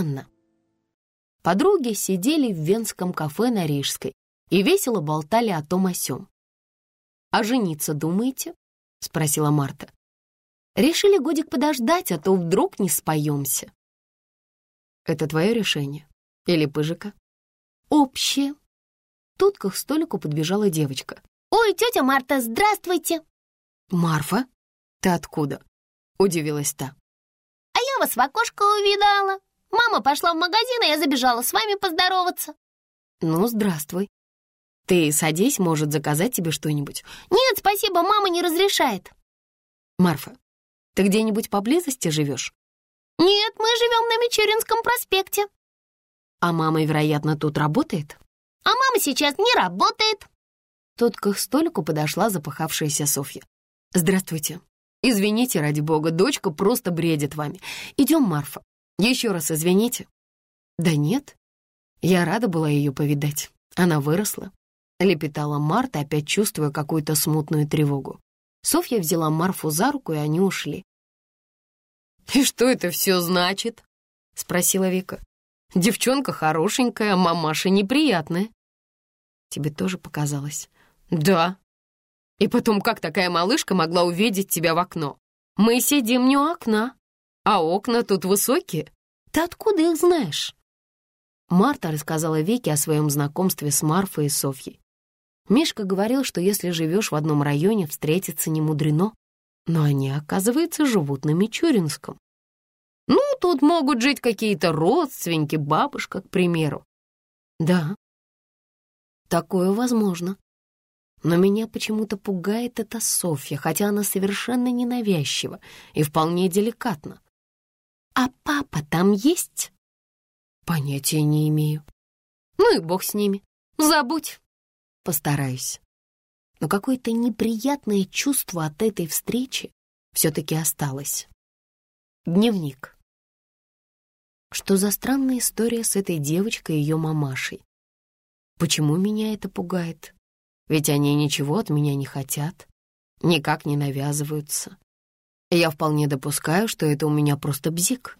странно. Подруги сидели в венском кафе на Рижской и весело болтали о том о сём. «А жениться думаете?» — спросила Марта. «Решили годик подождать, а то вдруг не споемся». «Это твое решение? Или Пыжика?» «Общее». Тут к их столику подбежала девочка. «Ой, тетя Марта, здравствуйте!» «Марфа? Ты откуда?» — удивилась та. «А я вас в окошко увидала. Мама пошла в магазин, и я забежала с вами поздороваться». «Ну, здравствуй. Ты садись, может, заказать тебе что-нибудь?» «Нет, спасибо, мама не разрешает». «Марфа, ты где-нибудь поблизости живешь?» «Нет, мы живем на Мичуринском проспекте». «А мама, вероятно, тут работает?» «А мама сейчас не работает». Тут к их столику подошла запыхавшаяся Софья. «Здравствуйте. Извините, ради бога, дочка просто бредит вами. Идем, Марфа. Еще раз извините». «Да нет. Я рада была ее повидать. Она выросла». Лепетала Марта, опять чувствуя какую-то смутную тревогу. Софья взяла Марфу за руку, и они ушли. «И что это все значит?» — спросила Вика. «Девчонка хорошенькая, а мамаша неприятная». «Тебе тоже показалось?» «Да. И потом, как такая малышка могла увидеть тебя в окно? Мы сидим не у окна, а окна тут высокие. Ты откуда их знаешь?» Марта рассказала Вике о своем знакомстве с Марфой и Софьей. Мишка говорил, что если живешь в одном районе, встретиться не мудрено. Но они, оказывается, живут на Мичуринском. Ну, тут могут жить какие-то родственники, бабушка, к примеру. Да, такое возможно. Но меня почему-то пугает эта Софья, хотя она совершенно ненавязчива и вполне деликатна. А папа там есть? Понятия не имею. Ну и бог с ними. Забудь. Постараюсь. Но какое-то неприятное чувство от этой встречи все-таки осталось. Дневник. Что за странная история с этой девочкой и ее мамашей? Почему меня это пугает? Ведь они ничего от меня не хотят, никак не навязываются. Я вполне допускаю, что это у меня просто бзик.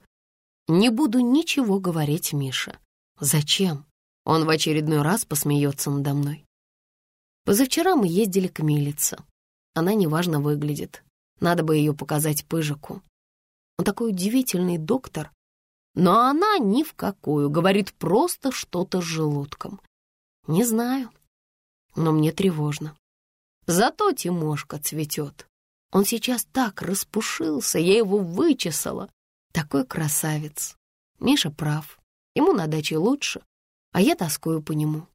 Не буду ничего говорить Мише. Зачем? Он в очередной раз посмеется надо мной. Позавчера мы ездили к Милице. Она неважно выглядит. Надо бы ее показать Пыжику. Он такой удивительный доктор. Но она ни в какую, говорит просто что-то с желудком. Не знаю, но мне тревожно. Зато Тимошка цветет. Он сейчас так распушился, я его вычесала. Такой красавец. Миша прав. Ему на даче лучше, а я тоскую по нему.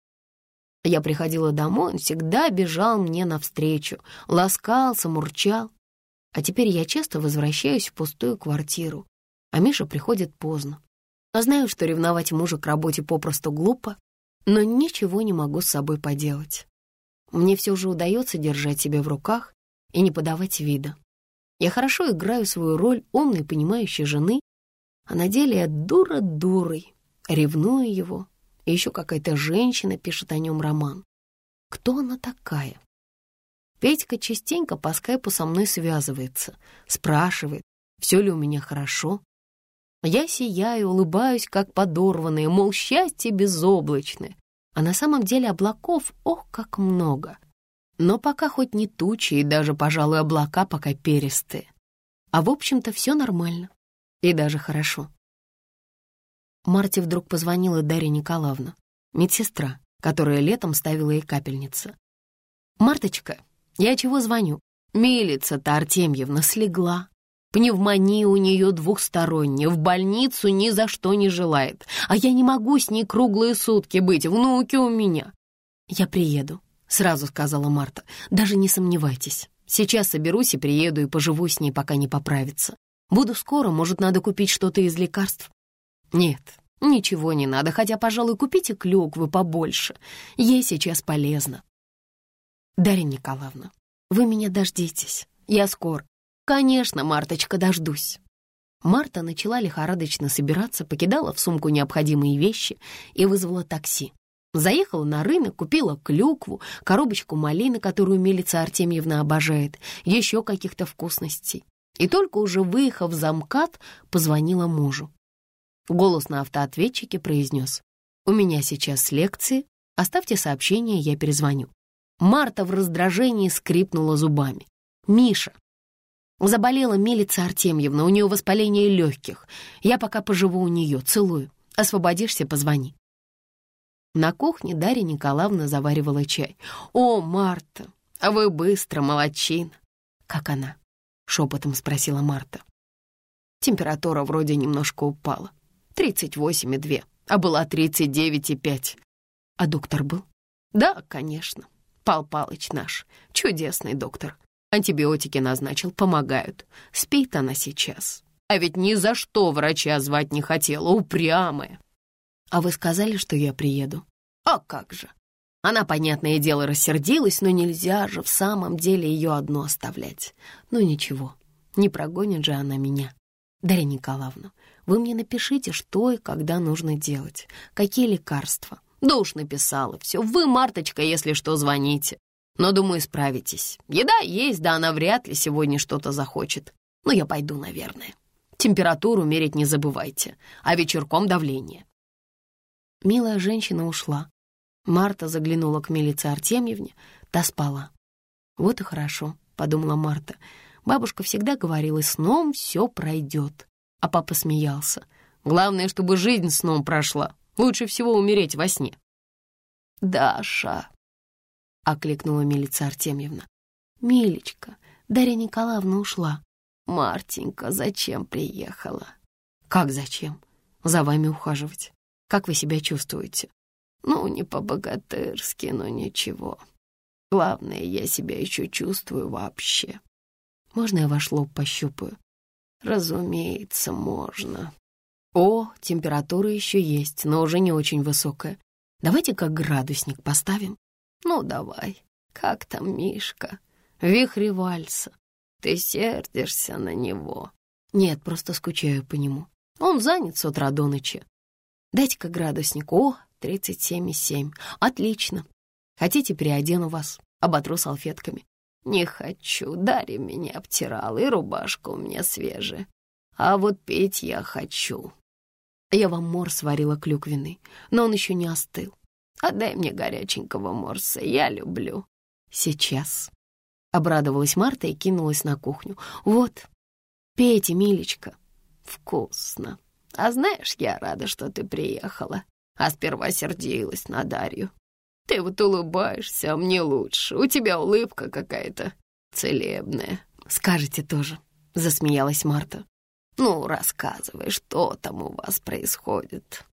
Я приходила домой, он всегда бежал мне навстречу, ласкался, мурчал. А теперь я часто возвращаюсь в пустую квартиру, а Миша приходит поздно. А знаю, что ревновать мужа к работе попросту глупо, но ничего не могу с собой поделать. Мне все же удается держать себя в руках и не подавать вида. Я хорошо играю свою роль умной, понимающей жены, а на деле я дура дурой, ревную его, и еще какая-то женщина пишет о нем роман. Кто она такая? Петька частенько по скайпу со мной связывается, спрашивает, все ли у меня хорошо. Я сияю, улыбаюсь, как подорванная, мол, счастье безоблачное. А на самом деле облаков, ох, как много. Но пока хоть не тучи и даже, пожалуй, облака пока перистые. А в общем-то все нормально и даже хорошо. Марте вдруг позвонила Дарья Николаевна, медсестра, которая летом ставила ей капельницы. «Марточка, я чего звоню? Милица-то Артемьевна слегла. Пневмония у нее двухсторонняя, в больницу ни за что не желает. А я не могу с ней круглые сутки быть, внуки у меня». «Я приеду», — сразу сказала Марта. «Даже не сомневайтесь. Сейчас соберусь и приеду и поживу с ней, пока не поправится. Буду скоро, может, надо купить что-то из лекарств. Нет, ничего не надо, хотя, пожалуй, купите клюквы побольше. Ей сейчас полезно. Дарья Николаевна, вы меня дождитесь. Я скоро. Конечно, Марточка, дождусь. Марта начала лихорадочно собираться, покидала в сумку необходимые вещи и вызвала такси. Заехала на рынок, купила клюкву, коробочку малины, которую милица Артемьевна обожает, еще каких-то вкусностей. И только уже выехав за МКАД, позвонила мужу. Голос на автоответчике произнес. «У меня сейчас лекции. Оставьте сообщение, я перезвоню». Марта в раздражении скрипнула зубами. «Миша, заболела Милица Артемьевна, у нее воспаление легких. Я пока поживу у нее, целую. Освободишься, позвони». На кухне Дарья Николаевна заваривала чай. «О, Марта, а вы быстро, молодчина!» «Как она?» — шепотом спросила Марта. Температура вроде немножко упала. 38,2, а была 39,5. А доктор был? Да, конечно. Пал Палыч наш, чудесный доктор. Антибиотики назначил, помогают. Спит она сейчас. А ведь ни за что врача звать не хотела, упрямая. А вы сказали, что я приеду? А как же? Она, понятное дело, рассердилась, но нельзя же в самом деле ее одну оставлять. Ну ничего, не прогонит же она меня. Дарья Николаевна, вы мне напишите, что и когда нужно делать, какие лекарства. Да уж написала все. Вы, Марточка, если что, звоните. Но, думаю, справитесь. Еда есть, да она вряд ли сегодня что-то захочет. Но я пойду, наверное. Температуру мерить не забывайте, а вечерком давление. Милая женщина ушла. Марта заглянула к милице Артемьевне, та спала. «Вот и хорошо», — подумала Марта. Бабушка всегда говорила, сном все пройдет. А папа смеялся. Главное, чтобы жизнь сном прошла. Лучше всего умереть во сне. «Даша!» — окликнула милица Артемьевна. «Милечка, Дарья Николаевна ушла. Мартенька, зачем приехала?» «Как зачем? За вами ухаживать. Как вы себя чувствуете?» «Ну, не по-богатырски, но ничего. Главное, я себя еще чувствую вообще. Можно я ваш лоб пощупаю?» «Разумеется, можно». «О, температура еще есть, но уже не очень высокая. Давайте как градусник поставим». «Ну, давай. Как там Мишка? Вихри вальса. Ты сердишься на него?» «Нет, просто скучаю по нему. Он занят с утра до ночи. Дайте-ка градусник. О, 37,7. Отлично. Хотите, переодену вас, оботру салфетками. Не хочу, Дарья меня обтирала, и рубашка у меня свежая. А вот пить я хочу. Я вам морс варила клюквенный, но он еще не остыл. Отдай мне горяченького морса, я люблю. Сейчас. Обрадовалась Марта и кинулась на кухню. Вот, пейте, милечка. Вкусно. А знаешь, я рада, что ты приехала. А сперва сердилась на Дарью. Ты вот улыбаешься, а мне лучше. У тебя улыбка какая-то целебная. Скажете тоже, засмеялась Марта. Ну, рассказывай, что там у вас происходит.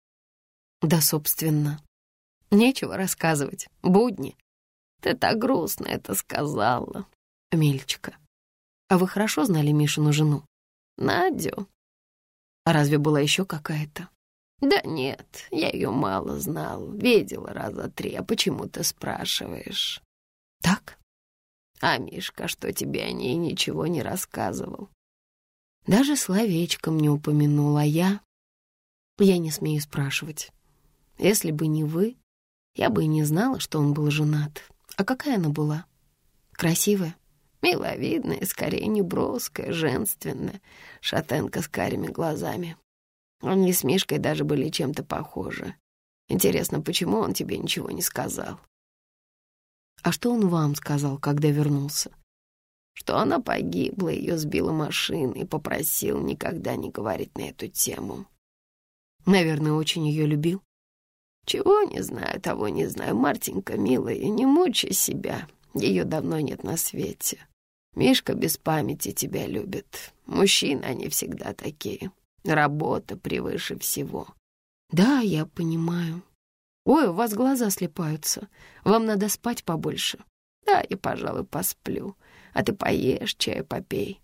Да, собственно, нечего рассказывать. Будни. Ты так грустно это сказала. Мельчика, а вы хорошо знали Мишину жену? Надю. А разве была еще какая-то? «Да нет, я ее мало знал, видела раза три, а почему ты спрашиваешь?» «Так?» «А Мишка, что тебе о ней ничего не рассказывал?» «Даже словечком не упомянул, а я...» «Я не смею спрашивать. Если бы не вы, я бы и не знала, что он был женат. А какая она была? Красивая?» «Миловидная, скорее не броская, женственная, шатенка с карими глазами». Они с Мишкой даже были чем-то похожи. Интересно, почему он тебе ничего не сказал? А что он вам сказал, когда вернулся? Что она погибла, ее сбила машина и попросил никогда не говорить на эту тему. Наверное, очень ее любил. Чего не знаю, того не знаю. Мартинка, милая, не мучай себя. Ее давно нет на свете. Мишка без памяти тебя любит. Мужчины, они всегда такие. Работа превыше всего. Да, я понимаю. Ой, у вас глаза слепаются. Вам надо спать побольше. Да, я, пожалуй, посплю. А ты поешь, чаю попей.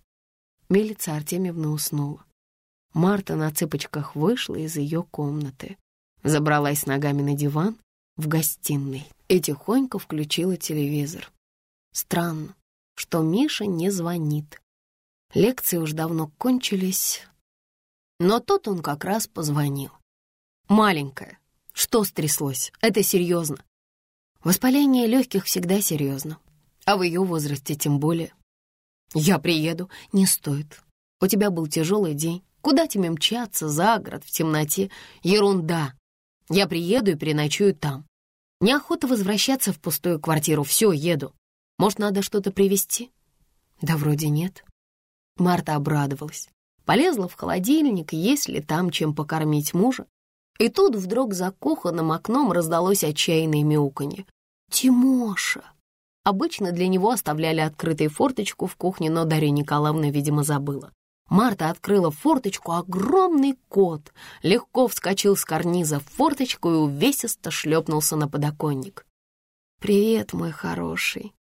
Милица Артемьевна уснула. Марта на цыпочках вышла из ее комнаты, забралась ногами на диван в гостиной и тихонько включила телевизор. Странно, что Миша не звонит. Лекции уж давно кончились, но тут он как раз позвонил. «Маленькая, что стряслось? Это серьезно». Воспаление легких всегда серьезно, а в ее возрасте тем более. «Я приеду. Не стоит. У тебя был тяжелый день. Куда тебе мчаться за город в темноте? Ерунда. Я приеду и переночую там. Неохота возвращаться в пустую квартиру. Все, еду. Может, надо что-то привезти? Да вроде нет. Марта обрадовалась. Полезла в холодильник, есть ли там чем покормить мужа. И тут вдруг за кухонным окном раздалось отчаянное мяуканье. «Тимоша!» Обычно для него оставляли открытой форточку в кухне, но Дарья Николаевна, видимо, забыла. Марта открыла форточку, огромный кот легко вскочил с карниза в форточку и увесисто шлепнулся на подоконник. «Привет, мой хороший!»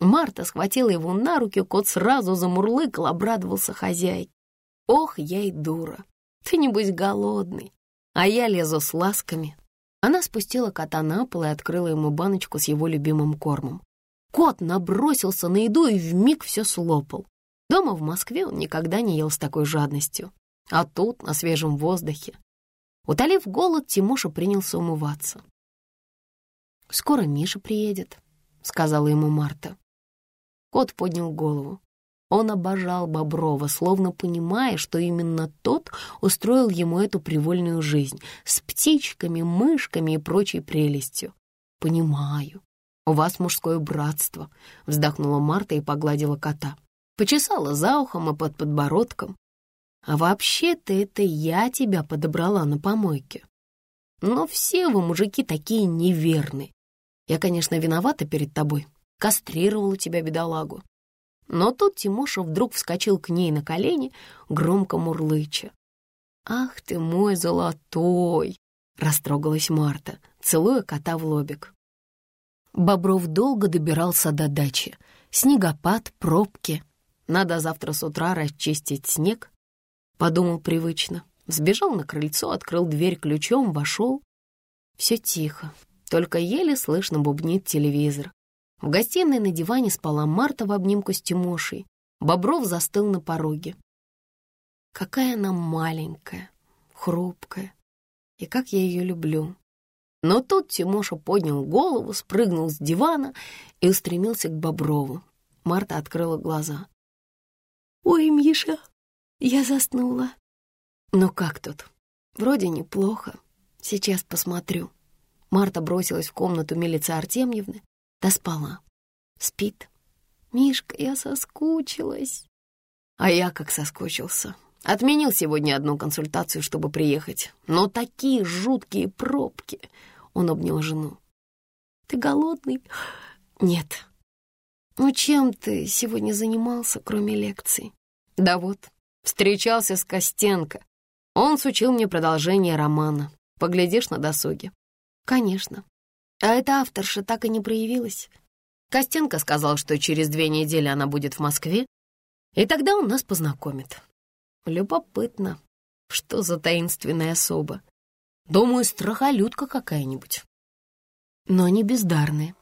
Марта схватила его на руки, кот сразу замурлыкал, обрадовался хозяйке. «Ох, я и дура! Ты, небось, голодный, а я лезу с ласками». Она спустила кота на пол и открыла ему баночку с его любимым кормом. Кот набросился на еду и вмиг все слопал. Дома в Москве он никогда не ел с такой жадностью. А тут, на свежем воздухе. Утолив голод, Тимоша принялся умываться. «Скоро Миша приедет», — сказала ему Марта. Кот поднял голову. Он обожал Боброва, словно понимая, что именно тот устроил ему эту привольную жизнь с птичками, мышками и прочей прелестью. «Понимаю. У вас мужское братство», — вздохнула Марта и погладила кота почесала за ухом и под подбородком. А вообще-то это я тебя подобрала на помойке. Но все вы, мужики, такие неверные. Я, конечно, виновата перед тобой, кастрировала тебя, бедолагу. Но тут Тимоша вдруг вскочил к ней на колени, громко мурлыча. «Ах ты мой золотой!» — растрогалась Марта, целуя кота в лобик. Бобров долго добирался до дачи. Снегопад, пробки, надо завтра с утра расчистить снег. Подумал привычно. Сбежал на крыльцо, открыл дверь ключом, вошел. Все тихо, только еле слышно бубнит телевизор. В гостиной на диване спала Марта в обнимку с Тимошей. Бобров застыл на пороге. Какая она маленькая, хрупкая, и как я ее люблю. Но тут Тимоша поднял голову, спрыгнул с дивана и устремился к Боброву. Марта открыла глаза. «Ой, Миша, я заснула». «Ну как тут? Вроде неплохо. Сейчас посмотрю». Марта бросилась в комнату милицы Артемьевны, да спала. Спит. «Мишка, я соскучилась». А я как соскучился. Отменил сегодня одну консультацию, чтобы приехать. Но такие жуткие пробки. Он обнял жену. «Ты голодный?» «Нет». «Ну чем ты сегодня занимался, кроме лекций?» Да вот, встречался с Костенко. Он сучил мне продолжение романа. Поглядишь на досуге. Конечно. А эта авторша так и не проявилась. Костенко сказал, что через две недели она будет в Москве, и тогда он нас познакомит. Любопытно, что за таинственная особа. Думаю, страхолюдка какая-нибудь. Но не бездарная.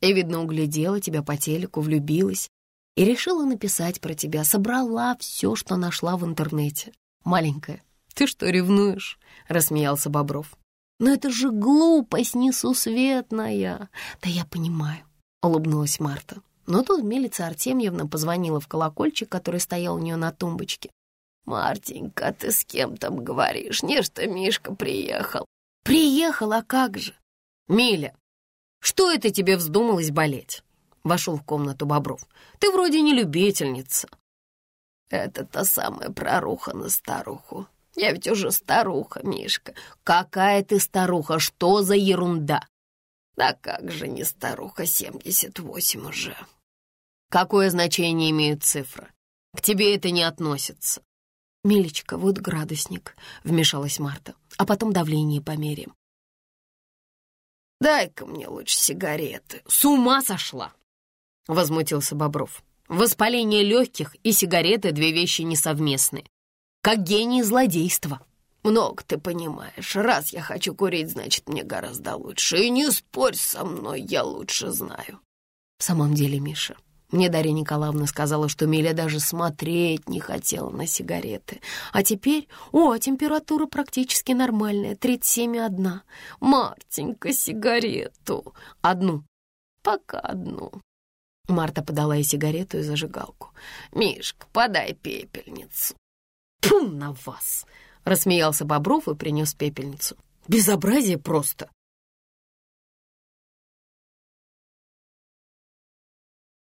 И, видно, углядела тебя по телеку, влюбилась и решила написать про тебя. Собрала все, что нашла в интернете. Маленькая, ты что, ревнуешь? Рассмеялся Бобров. Но это же глупость несусветная. Да я понимаю, улыбнулась Марта. Но тут милица Артемьевна позвонила в колокольчик, который стоял у нее на тумбочке. «Мартенька, ты с кем там говоришь? Не что Мишка приехал». «Приехал, а как же?» «Миля, что это тебе вздумалось болеть?» Вошел в комнату Бобров. «Ты вроде не любительница». «Это та самая проруха на старуху. Я ведь уже старуха, Мишка». «Какая ты старуха? Что за ерунда?» «Да как же не старуха, семьдесят восемь уже». «Какое значение имеют цифры? К тебе это не относится». «Милечка, вот градусник», — вмешалась Марта. «А потом давление померяем». «Дай-ка мне лучше сигареты». «С ума сошла!» — возмутился Бобров. «Воспаление легких и сигареты — две вещи несовместные. Как гений злодейства». «Много ты понимаешь. Раз я хочу курить, значит, мне гораздо лучше. И не спорь со мной, я лучше знаю». «В самом деле, Миша, мне Дарья Николаевна сказала, что Миля даже смотреть не хотела на сигареты. А теперь, о, температура практически нормальная, 37,1. Мартенька, сигарету. Одну. Пока одну. Марта подала ей сигарету и зажигалку. «Мишка, подай пепельницу». «Фу на вас!» — рассмеялся Бобров и принес пепельницу. «Безобразие просто!»